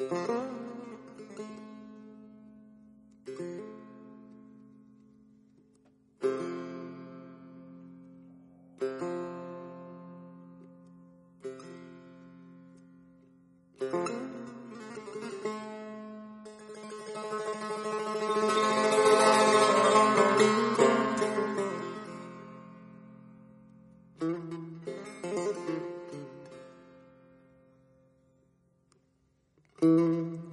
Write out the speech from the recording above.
Thank mm -hmm. you. 嗯。